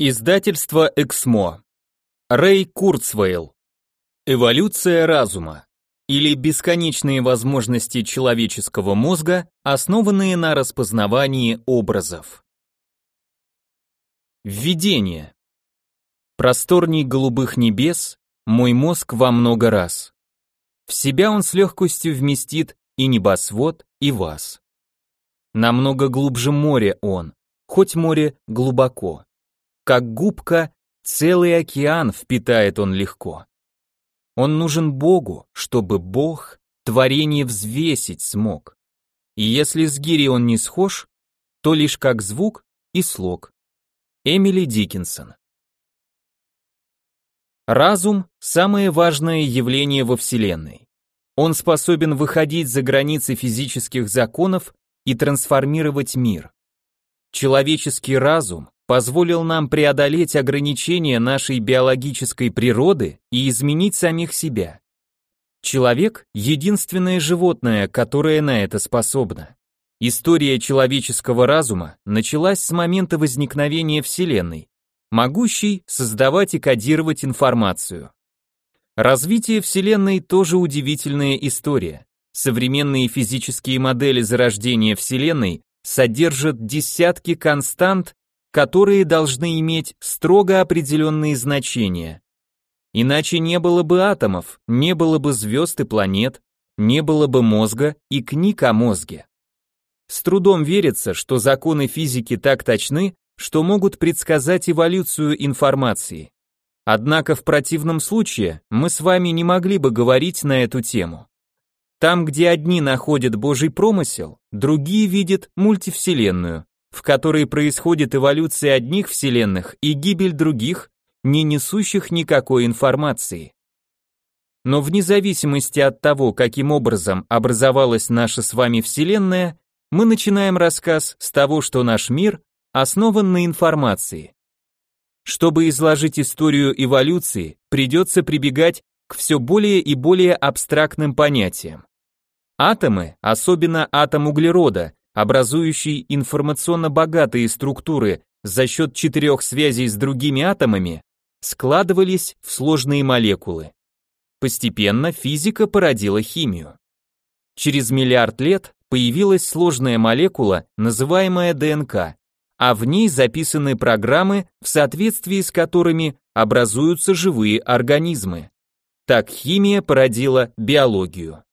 Издательство Эксмо. Рэй Курцвейл. Эволюция разума или бесконечные возможности человеческого мозга, основанные на распознавании образов. Введение. Просторней голубых небес мой мозг во много раз. В себя он с легкостью вместит и небосвод, и вас. Намного глубже моря он, хоть море глубоко. Как губка, целый океан впитает он легко. Он нужен Богу, чтобы Бог творение взвесить смог. И если с гири он не схож, то лишь как звук и слог. Эмили Диккенсон Разум – самое важное явление во Вселенной. Он способен выходить за границы физических законов и трансформировать мир. Человеческий разум позволил нам преодолеть ограничения нашей биологической природы и изменить самих себя. Человек – единственное животное, которое на это способно. История человеческого разума началась с момента возникновения Вселенной, могущей создавать и кодировать информацию. Развитие Вселенной тоже удивительная история. Современные физические модели зарождения Вселенной содержат десятки констант которые должны иметь строго определенные значения. Иначе не было бы атомов, не было бы звезд и планет, не было бы мозга и книг о мозге. С трудом верится, что законы физики так точны, что могут предсказать эволюцию информации. Однако в противном случае мы с вами не могли бы говорить на эту тему. Там, где одни находят Божий промысел, другие видят мультивселенную, в которой происходит эволюция одних вселенных и гибель других, не несущих никакой информации. Но вне зависимости от того, каким образом образовалась наша с вами вселенная, мы начинаем рассказ с того, что наш мир основан на информации. Чтобы изложить историю эволюции, придется прибегать к все более и более абстрактным понятиям. Атомы, особенно атом углерода, образующий информационно богатые структуры за счет четырех связей с другими атомами, складывались в сложные молекулы. Постепенно физика породила химию. Через миллиард лет появилась сложная молекула, называемая ДНК, а в ней записаны программы, в соответствии с которыми образуются живые организмы. Так химия породила биологию.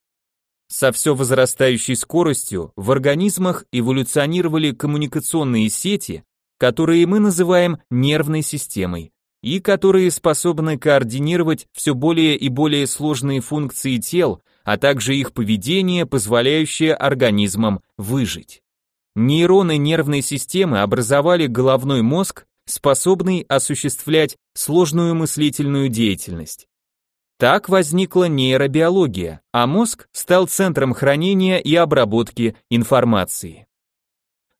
Со все возрастающей скоростью в организмах эволюционировали коммуникационные сети, которые мы называем нервной системой, и которые способны координировать все более и более сложные функции тел, а также их поведение, позволяющее организмам выжить. Нейроны нервной системы образовали головной мозг, способный осуществлять сложную мыслительную деятельность. Так возникла нейробиология, а мозг стал центром хранения и обработки информации.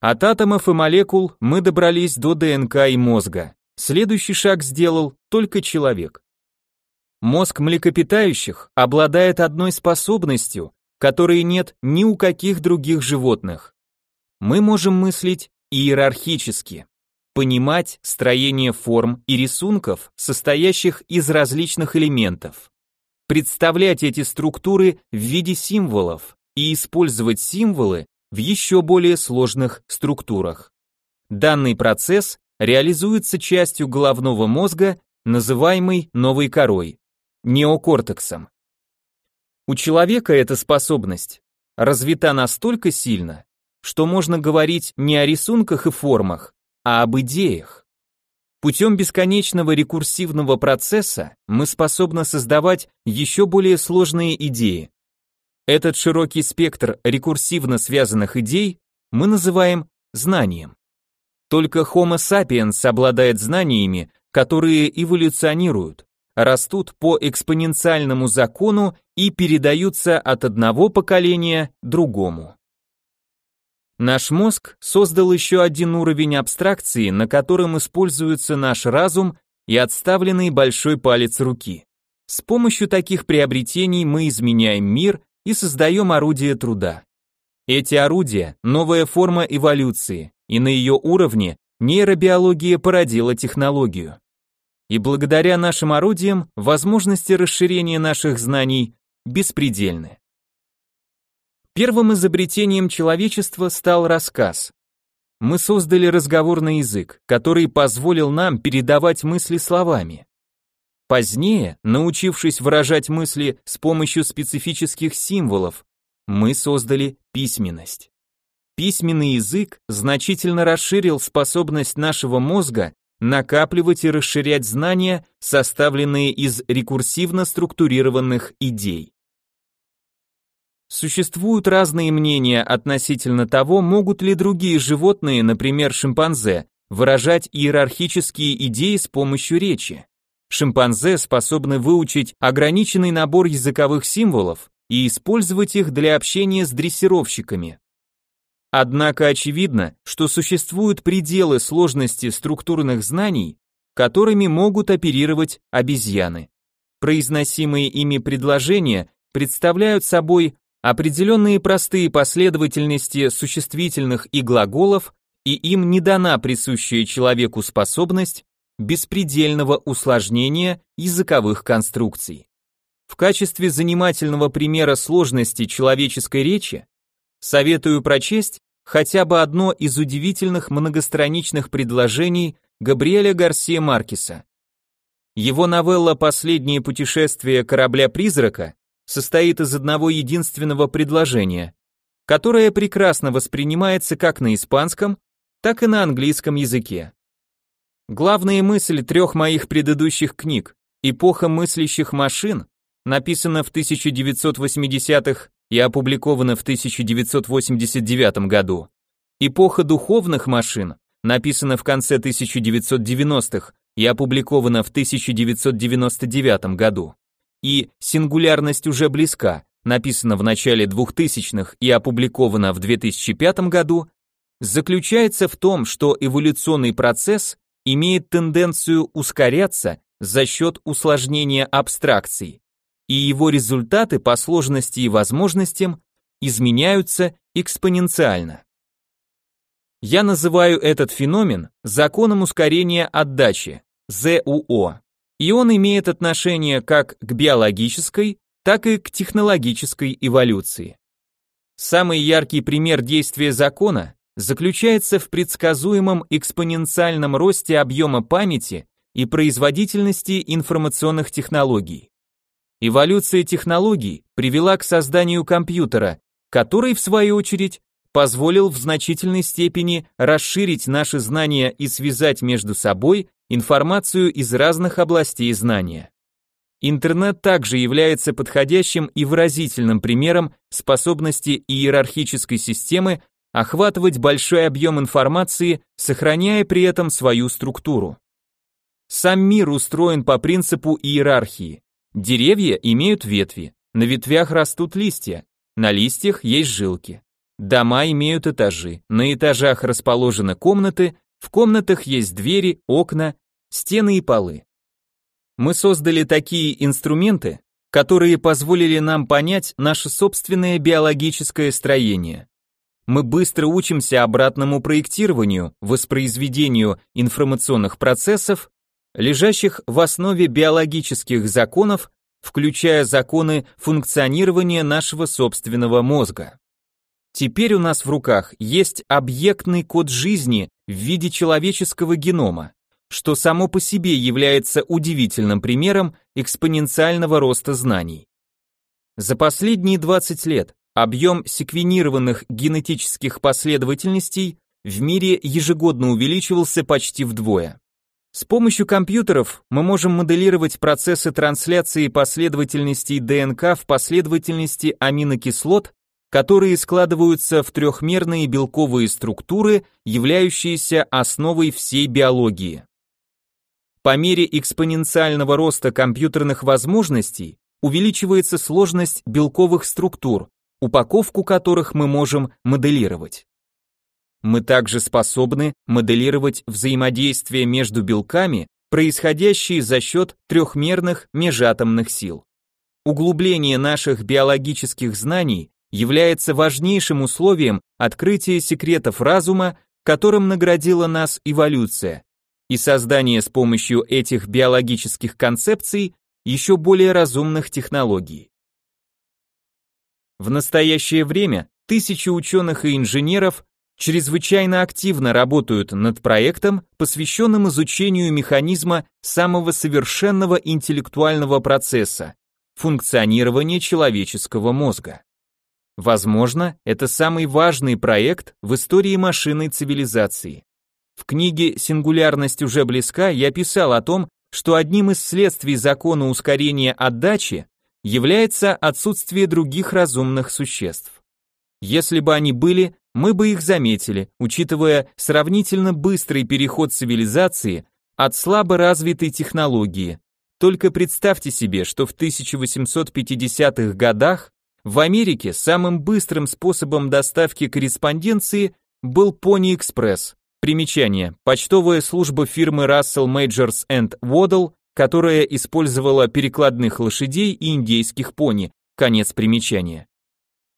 От атомов и молекул мы добрались до ДНК и мозга. Следующий шаг сделал только человек. Мозг млекопитающих обладает одной способностью, которой нет ни у каких других животных. Мы можем мыслить иерархически, понимать строение форм и рисунков, состоящих из различных элементов представлять эти структуры в виде символов и использовать символы в еще более сложных структурах. Данный процесс реализуется частью головного мозга, называемой новой корой, неокортексом. У человека эта способность развита настолько сильно, что можно говорить не о рисунках и формах, а об идеях. Путем бесконечного рекурсивного процесса мы способны создавать еще более сложные идеи. Этот широкий спектр рекурсивно связанных идей мы называем знанием. Только Homo sapiens обладает знаниями, которые эволюционируют, растут по экспоненциальному закону и передаются от одного поколения другому. Наш мозг создал еще один уровень абстракции, на котором используется наш разум и отставленный большой палец руки. С помощью таких приобретений мы изменяем мир и создаем орудия труда. Эти орудия – новая форма эволюции, и на ее уровне нейробиология породила технологию. И благодаря нашим орудиям возможности расширения наших знаний беспредельны. Первым изобретением человечества стал рассказ. Мы создали разговорный язык, который позволил нам передавать мысли словами. Позднее, научившись выражать мысли с помощью специфических символов, мы создали письменность. Письменный язык значительно расширил способность нашего мозга накапливать и расширять знания, составленные из рекурсивно структурированных идей. Существуют разные мнения относительно того, могут ли другие животные, например, шимпанзе, выражать иерархические идеи с помощью речи. Шимпанзе способны выучить ограниченный набор языковых символов и использовать их для общения с дрессировщиками. Однако очевидно, что существуют пределы сложности структурных знаний, которыми могут оперировать обезьяны. Произносимые ими предложения представляют собой определенные простые последовательности существительных и глаголов, и им не дана присущая человеку способность беспредельного усложнения языковых конструкций. В качестве занимательного примера сложности человеческой речи Советую прочесть хотя бы одно из удивительных многостраничных предложений Габриэля Гарсия Маркеса. Его новелла «Последнее путешествие корабля-призрака» состоит из одного единственного предложения, которое прекрасно воспринимается как на испанском, так и на английском языке. Главная мысль трех моих предыдущих книг «Эпоха мыслящих машин» написана в 1980-х и опубликована в 1989 году. Эпоха духовных машин написана в конце 1990-х и опубликована в 1999 году. И Сингулярность уже близка, написана в начале 2000-х и опубликована в 2005 году, заключается в том, что эволюционный процесс имеет тенденцию ускоряться за счет усложнения абстракций и его результаты по сложности и возможностям изменяются экспоненциально. Я называю этот феномен законом ускорения отдачи, ЗУО, и он имеет отношение как к биологической, так и к технологической эволюции. Самый яркий пример действия закона заключается в предсказуемом экспоненциальном росте объема памяти и производительности информационных технологий. Эволюция технологий привела к созданию компьютера, который, в свою очередь, позволил в значительной степени расширить наши знания и связать между собой информацию из разных областей знания. Интернет также является подходящим и выразительным примером способности иерархической системы охватывать большой объем информации, сохраняя при этом свою структуру. Сам мир устроен по принципу иерархии. Деревья имеют ветви, на ветвях растут листья, на листьях есть жилки. Дома имеют этажи, на этажах расположены комнаты, в комнатах есть двери, окна, стены и полы. Мы создали такие инструменты, которые позволили нам понять наше собственное биологическое строение. Мы быстро учимся обратному проектированию, воспроизведению информационных процессов лежащих в основе биологических законов, включая законы функционирования нашего собственного мозга. Теперь у нас в руках есть объектный код жизни в виде человеческого генома, что само по себе является удивительным примером экспоненциального роста знаний. За последние 20 лет объем секвенированных генетических последовательностей в мире ежегодно увеличивался почти вдвое. С помощью компьютеров мы можем моделировать процессы трансляции последовательностей ДНК в последовательности аминокислот, которые складываются в трехмерные белковые структуры, являющиеся основой всей биологии. По мере экспоненциального роста компьютерных возможностей увеличивается сложность белковых структур, упаковку которых мы можем моделировать. Мы также способны моделировать взаимодействие между белками, происходящие за счет трехмерных межатомных сил. Углубление наших биологических знаний является важнейшим условием открытия секретов разума которым наградила нас эволюция, и создание с помощью этих биологических концепций еще более разумных технологий. В настоящее время тысячи ученых и инженеров чрезвычайно активно работают над проектом, посвященным изучению механизма самого совершенного интеллектуального процесса – функционирования человеческого мозга. Возможно, это самый важный проект в истории машинной цивилизации. В книге «Сингулярность уже близка» я писал о том, что одним из следствий закона ускорения отдачи является отсутствие других разумных существ. Если бы они были, мы бы их заметили, учитывая сравнительно быстрый переход цивилизации от слабо развитой технологии. Только представьте себе, что в 1850-х годах в Америке самым быстрым способом доставки корреспонденции был Pony Express. Примечание. Почтовая служба фирмы Russell Majors and Waddell, которая использовала перекладных лошадей и индейских пони. Конец примечания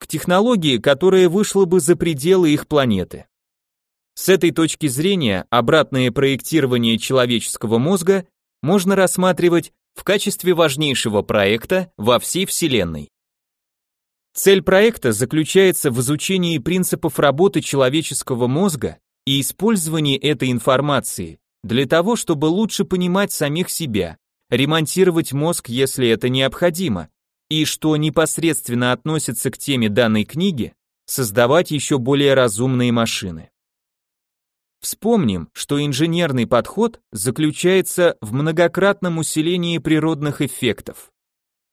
к технологии, которая вышла бы за пределы их планеты. С этой точки зрения обратное проектирование человеческого мозга можно рассматривать в качестве важнейшего проекта во всей Вселенной. Цель проекта заключается в изучении принципов работы человеческого мозга и использовании этой информации для того, чтобы лучше понимать самих себя, ремонтировать мозг, если это необходимо, и, что непосредственно относится к теме данной книги, создавать еще более разумные машины. Вспомним, что инженерный подход заключается в многократном усилении природных эффектов.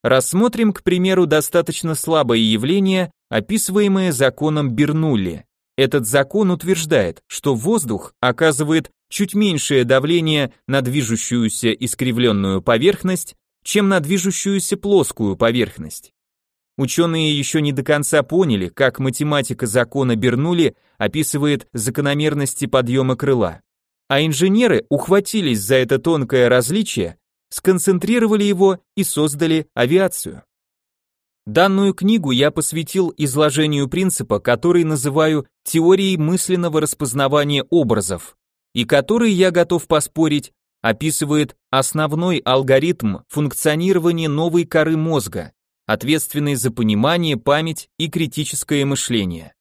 Рассмотрим, к примеру, достаточно слабое явление, описываемое законом Бернулли. Этот закон утверждает, что воздух оказывает чуть меньшее давление на движущуюся искривленную поверхность, чем на движущуюся плоскую поверхность. Ученые еще не до конца поняли, как математика закона Бернули описывает закономерности подъема крыла. А инженеры ухватились за это тонкое различие, сконцентрировали его и создали авиацию. Данную книгу я посвятил изложению принципа, который называю теорией мысленного распознавания образов, и который, я готов поспорить, описывает основной алгоритм функционирования новой коры мозга, ответственной за понимание, память и критическое мышление.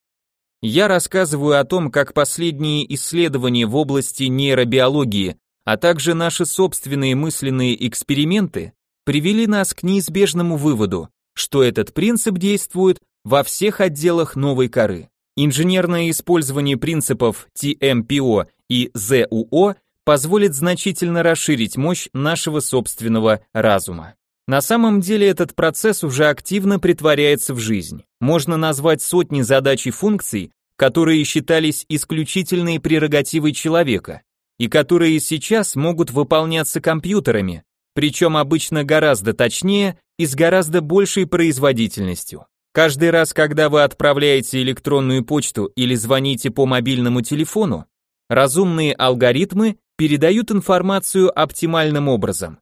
Я рассказываю о том, как последние исследования в области нейробиологии, а также наши собственные мысленные эксперименты привели нас к неизбежному выводу, что этот принцип действует во всех отделах новой коры. Инженерное использование принципов TMPO и ZUO позволит значительно расширить мощь нашего собственного разума. На самом деле этот процесс уже активно притворяется в жизнь. Можно назвать сотни задач и функций, которые считались исключительной прерогативой человека, и которые сейчас могут выполняться компьютерами, причем обычно гораздо точнее и с гораздо большей производительностью. Каждый раз, когда вы отправляете электронную почту или звоните по мобильному телефону, разумные алгоритмы передают информацию оптимальным образом.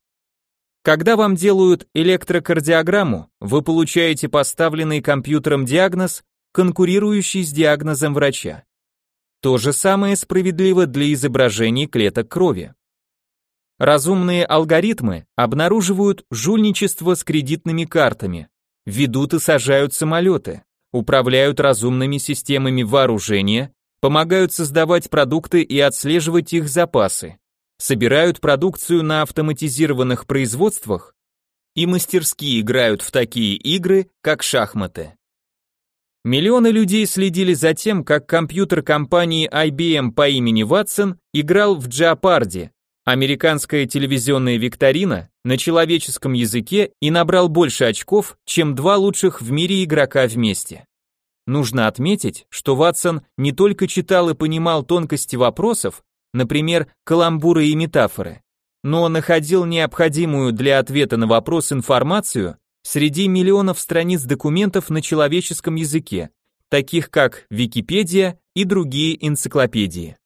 Когда вам делают электрокардиограмму, вы получаете поставленный компьютером диагноз, конкурирующий с диагнозом врача. То же самое справедливо для изображений клеток крови. Разумные алгоритмы обнаруживают жульничество с кредитными картами, ведут и сажают самолеты, управляют разумными системами вооружения, помогают создавать продукты и отслеживать их запасы, собирают продукцию на автоматизированных производствах и мастерски играют в такие игры, как шахматы. Миллионы людей следили за тем, как компьютер компании IBM по имени Ватсон играл в Джапарди, американская телевизионная викторина на человеческом языке и набрал больше очков, чем два лучших в мире игрока вместе. Нужно отметить, что Ватсон не только читал и понимал тонкости вопросов, например, каламбуры и метафоры, но находил необходимую для ответа на вопрос информацию среди миллионов страниц документов на человеческом языке, таких как Википедия и другие энциклопедии.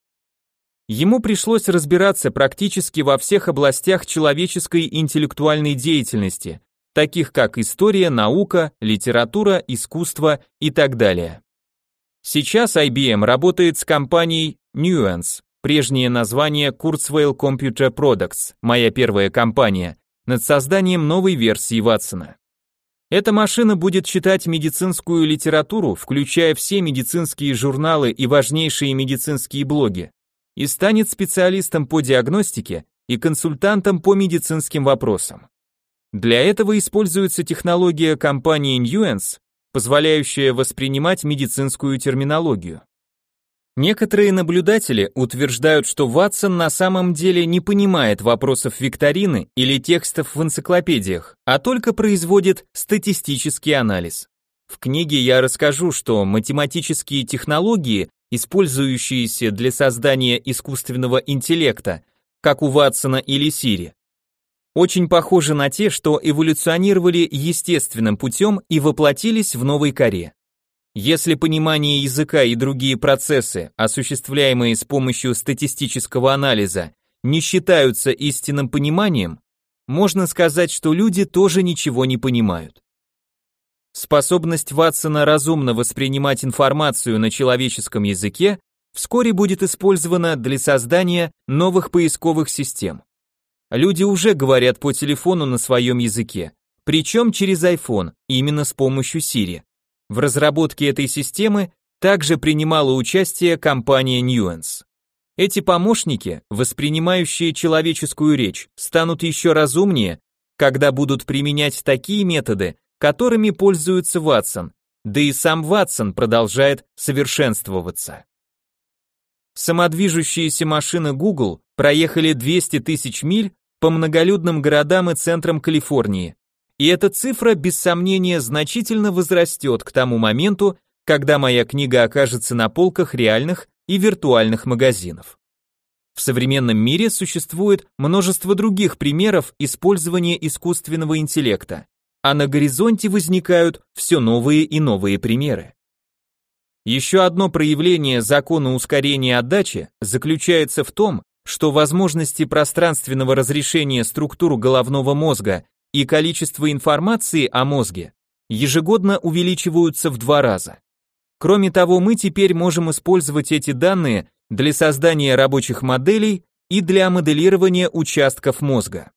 Ему пришлось разбираться практически во всех областях человеческой интеллектуальной деятельности, таких как история, наука, литература, искусство и так далее. Сейчас IBM работает с компанией Nuance, прежнее название Kurzweil Computer Products, моя первая компания, над созданием новой версии Ватсона. Эта машина будет читать медицинскую литературу, включая все медицинские журналы и важнейшие медицинские блоги, и станет специалистом по диагностике и консультантом по медицинским вопросам. Для этого используется технология компании Nuance, позволяющая воспринимать медицинскую терминологию. Некоторые наблюдатели утверждают, что Ватсон на самом деле не понимает вопросов викторины или текстов в энциклопедиях, а только производит статистический анализ. В книге я расскажу, что математические технологии, использующиеся для создания искусственного интеллекта, как у Ватсона или Сири, очень похожи на те, что эволюционировали естественным путем и воплотились в новой коре. Если понимание языка и другие процессы, осуществляемые с помощью статистического анализа, не считаются истинным пониманием, можно сказать, что люди тоже ничего не понимают. Способность Ватсона разумно воспринимать информацию на человеческом языке вскоре будет использована для создания новых поисковых систем. Люди уже говорят по телефону на своем языке, причем через iPhone, именно с помощью Siri. В разработке этой системы также принимала участие компания Nuance. Эти помощники, воспринимающие человеческую речь, станут еще разумнее, когда будут применять такие методы, которыми пользуется Ватсон, да и сам Ватсон продолжает совершенствоваться. Самодвижущиеся машины Google проехали 200 тысяч миль по многолюдным городам и центрам Калифорнии, и эта цифра, без сомнения, значительно возрастет к тому моменту, когда моя книга окажется на полках реальных и виртуальных магазинов. В современном мире существует множество других примеров использования искусственного интеллекта, а на горизонте возникают все новые и новые примеры. Еще одно проявление закона ускорения отдачи заключается в том, что возможности пространственного разрешения структур головного мозга и количество информации о мозге ежегодно увеличиваются в два раза. Кроме того, мы теперь можем использовать эти данные для создания рабочих моделей и для моделирования участков мозга.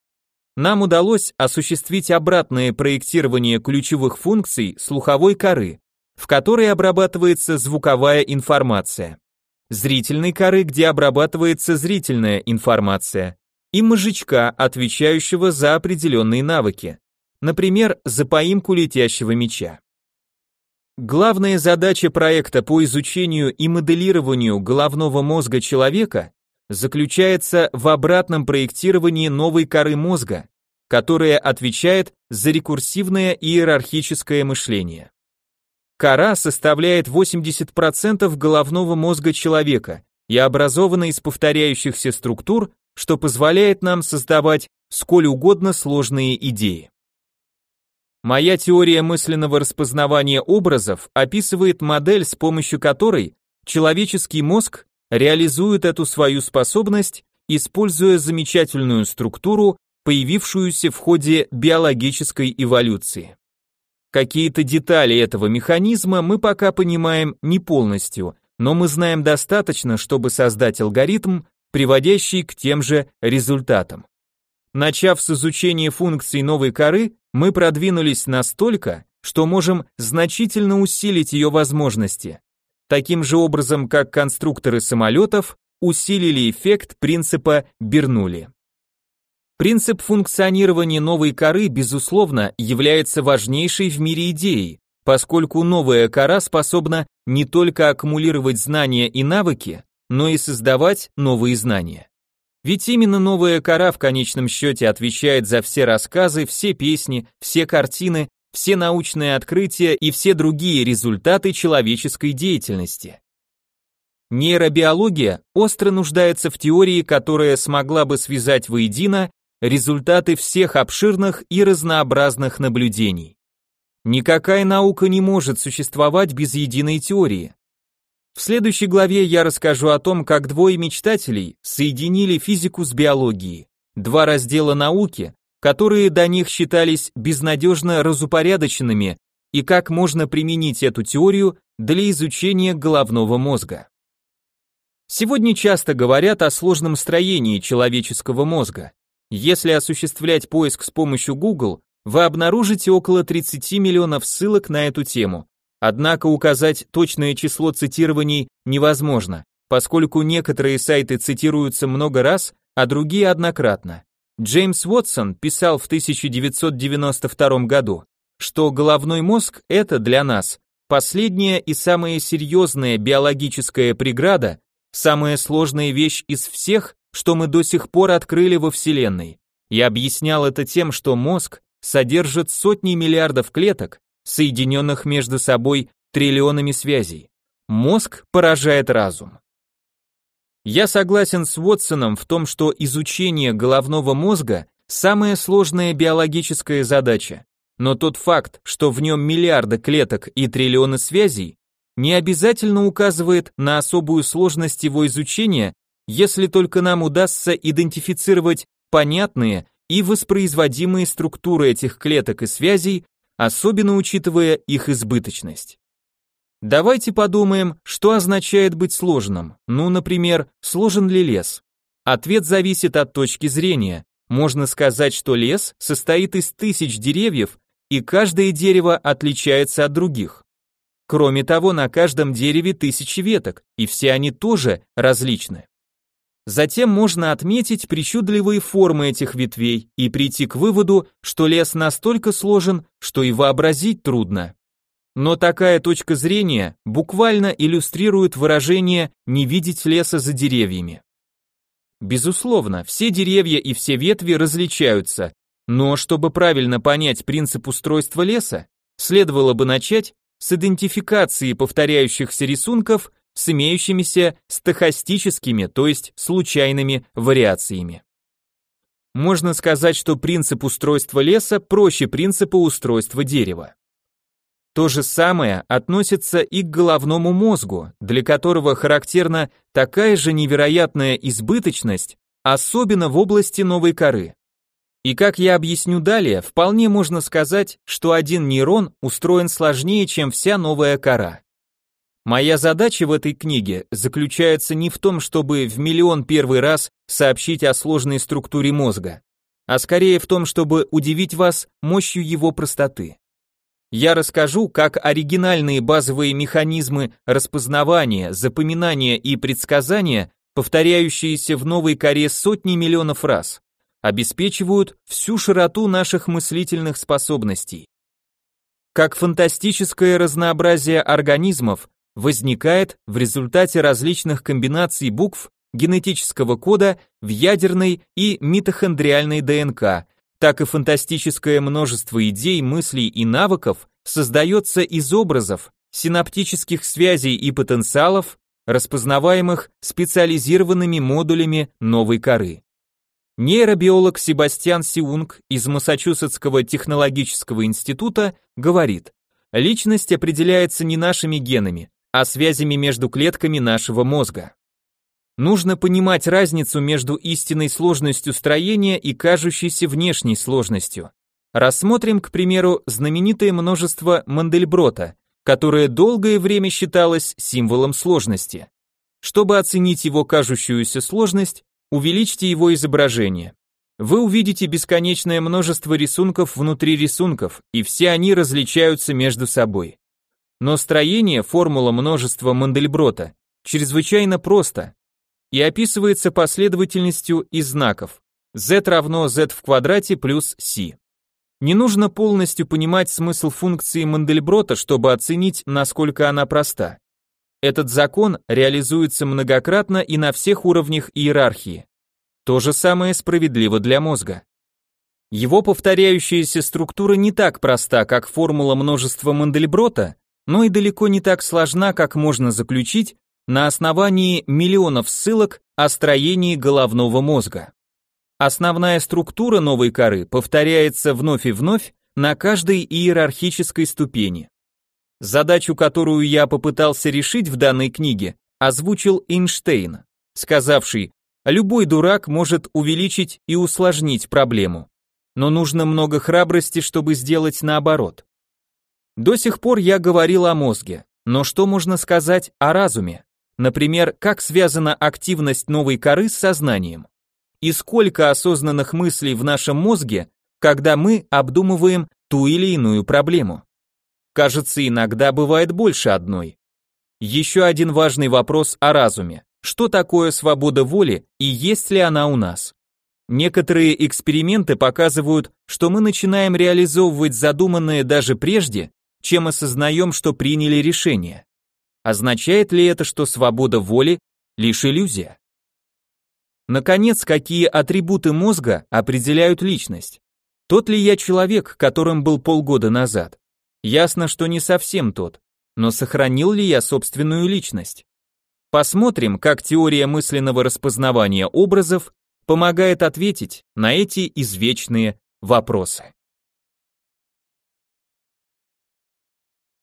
Нам удалось осуществить обратное проектирование ключевых функций слуховой коры, в которой обрабатывается звуковая информация, зрительной коры, где обрабатывается зрительная информация, и мозжечка, отвечающего за определенные навыки, например, за поимку летящего мяча. Главная задача проекта по изучению и моделированию головного мозга человека заключается в обратном проектировании новой коры мозга, которая отвечает за рекурсивное иерархическое мышление. Кора составляет 80% головного мозга человека и образована из повторяющихся структур, что позволяет нам создавать сколь угодно сложные идеи. Моя теория мысленного распознавания образов описывает модель, с помощью которой человеческий мозг реализует эту свою способность, используя замечательную структуру, появившуюся в ходе биологической эволюции. Какие-то детали этого механизма мы пока понимаем не полностью, но мы знаем достаточно, чтобы создать алгоритм, приводящий к тем же результатам. Начав с изучения функций новой коры, мы продвинулись настолько, что можем значительно усилить ее возможности. Таким же образом, как конструкторы самолетов усилили эффект принципа Бернули. Принцип функционирования новой коры, безусловно, является важнейшей в мире идеей, поскольку новая кора способна не только аккумулировать знания и навыки, но и создавать новые знания. Ведь именно новая кора в конечном счете отвечает за все рассказы, все песни, все картины, все научные открытия и все другие результаты человеческой деятельности. Нейробиология остро нуждается в теории, которая смогла бы связать воедино результаты всех обширных и разнообразных наблюдений. Никакая наука не может существовать без единой теории. В следующей главе я расскажу о том, как двое мечтателей соединили физику с биологией, два раздела науки, которые до них считались безнадежно разупорядоченными, и как можно применить эту теорию для изучения головного мозга. Сегодня часто говорят о сложном строении человеческого мозга. Если осуществлять поиск с помощью Google, вы обнаружите около 30 миллионов ссылок на эту тему. Однако указать точное число цитирований невозможно, поскольку некоторые сайты цитируются много раз, а другие однократно. Джеймс Уотсон писал в 1992 году, что головной мозг – это для нас последняя и самая серьезная биологическая преграда, самая сложная вещь из всех, что мы до сих пор открыли во Вселенной. Я объяснял это тем, что мозг содержит сотни миллиардов клеток, соединенных между собой триллионами связей. Мозг поражает разум. Я согласен с Вотсоном в том, что изучение головного мозга – самая сложная биологическая задача, но тот факт, что в нем миллиарды клеток и триллионы связей, не обязательно указывает на особую сложность его изучения, если только нам удастся идентифицировать понятные и воспроизводимые структуры этих клеток и связей, особенно учитывая их избыточность. Давайте подумаем, что означает быть сложным. Ну, например, сложен ли лес? Ответ зависит от точки зрения. Можно сказать, что лес состоит из тысяч деревьев, и каждое дерево отличается от других. Кроме того, на каждом дереве тысячи веток, и все они тоже различны. Затем можно отметить причудливые формы этих ветвей и прийти к выводу, что лес настолько сложен, что и вообразить трудно. Но такая точка зрения буквально иллюстрирует выражение «не видеть леса за деревьями». Безусловно, все деревья и все ветви различаются, но чтобы правильно понять принцип устройства леса, следовало бы начать с идентификации повторяющихся рисунков с имеющимися стохастическими, то есть случайными вариациями. Можно сказать, что принцип устройства леса проще принципа устройства дерева. То же самое относится и к головному мозгу, для которого характерна такая же невероятная избыточность, особенно в области новой коры. И как я объясню далее, вполне можно сказать, что один нейрон устроен сложнее, чем вся новая кора. Моя задача в этой книге заключается не в том, чтобы в миллион первый раз сообщить о сложной структуре мозга, а скорее в том, чтобы удивить вас мощью его простоты. Я расскажу, как оригинальные базовые механизмы распознавания, запоминания и предсказания, повторяющиеся в новой коре сотни миллионов раз, обеспечивают всю широту наших мыслительных способностей. Как фантастическое разнообразие организмов возникает в результате различных комбинаций букв генетического кода в ядерной и митохондриальной ДНК, так и фантастическое множество идей, мыслей и навыков создается из образов, синаптических связей и потенциалов, распознаваемых специализированными модулями новой коры. Нейробиолог Себастьян Сиунг из Массачусетского технологического института говорит, личность определяется не нашими генами, а связями между клетками нашего мозга. Нужно понимать разницу между истинной сложностью строения и кажущейся внешней сложностью. Рассмотрим, к примеру, знаменитое множество Мандельброта, которое долгое время считалось символом сложности. Чтобы оценить его кажущуюся сложность, увеличьте его изображение. Вы увидите бесконечное множество рисунков внутри рисунков, и все они различаются между собой. Но строение формула множества Мандельброта чрезвычайно просто и описывается последовательностью из знаков z равно z в квадрате плюс c. Не нужно полностью понимать смысл функции Мандельброта, чтобы оценить, насколько она проста. Этот закон реализуется многократно и на всех уровнях иерархии. То же самое справедливо для мозга. Его повторяющаяся структура не так проста, как формула множества Мандельброта, но и далеко не так сложна, как можно заключить на основании миллионов ссылок о строении головного мозга. Основная структура новой коры повторяется вновь и вновь на каждой иерархической ступени. Задачу, которую я попытался решить в данной книге, озвучил Эйнштейн, сказавший, любой дурак может увеличить и усложнить проблему, но нужно много храбрости, чтобы сделать наоборот. До сих пор я говорил о мозге, Но что можно сказать о разуме? Например, как связана активность новой коры с сознанием? И сколько осознанных мыслей в нашем мозге, когда мы обдумываем ту или иную проблему? Кажется, иногда бывает больше одной. Еще один важный вопрос о разуме. Что такое свобода воли и есть ли она у нас? Некоторые эксперименты показывают, что мы начинаем реализовывать задуманное даже прежде, чем осознаем, что приняли решение. Означает ли это, что свобода воли – лишь иллюзия? Наконец, какие атрибуты мозга определяют личность? Тот ли я человек, которым был полгода назад? Ясно, что не совсем тот. Но сохранил ли я собственную личность? Посмотрим, как теория мысленного распознавания образов помогает ответить на эти извечные вопросы.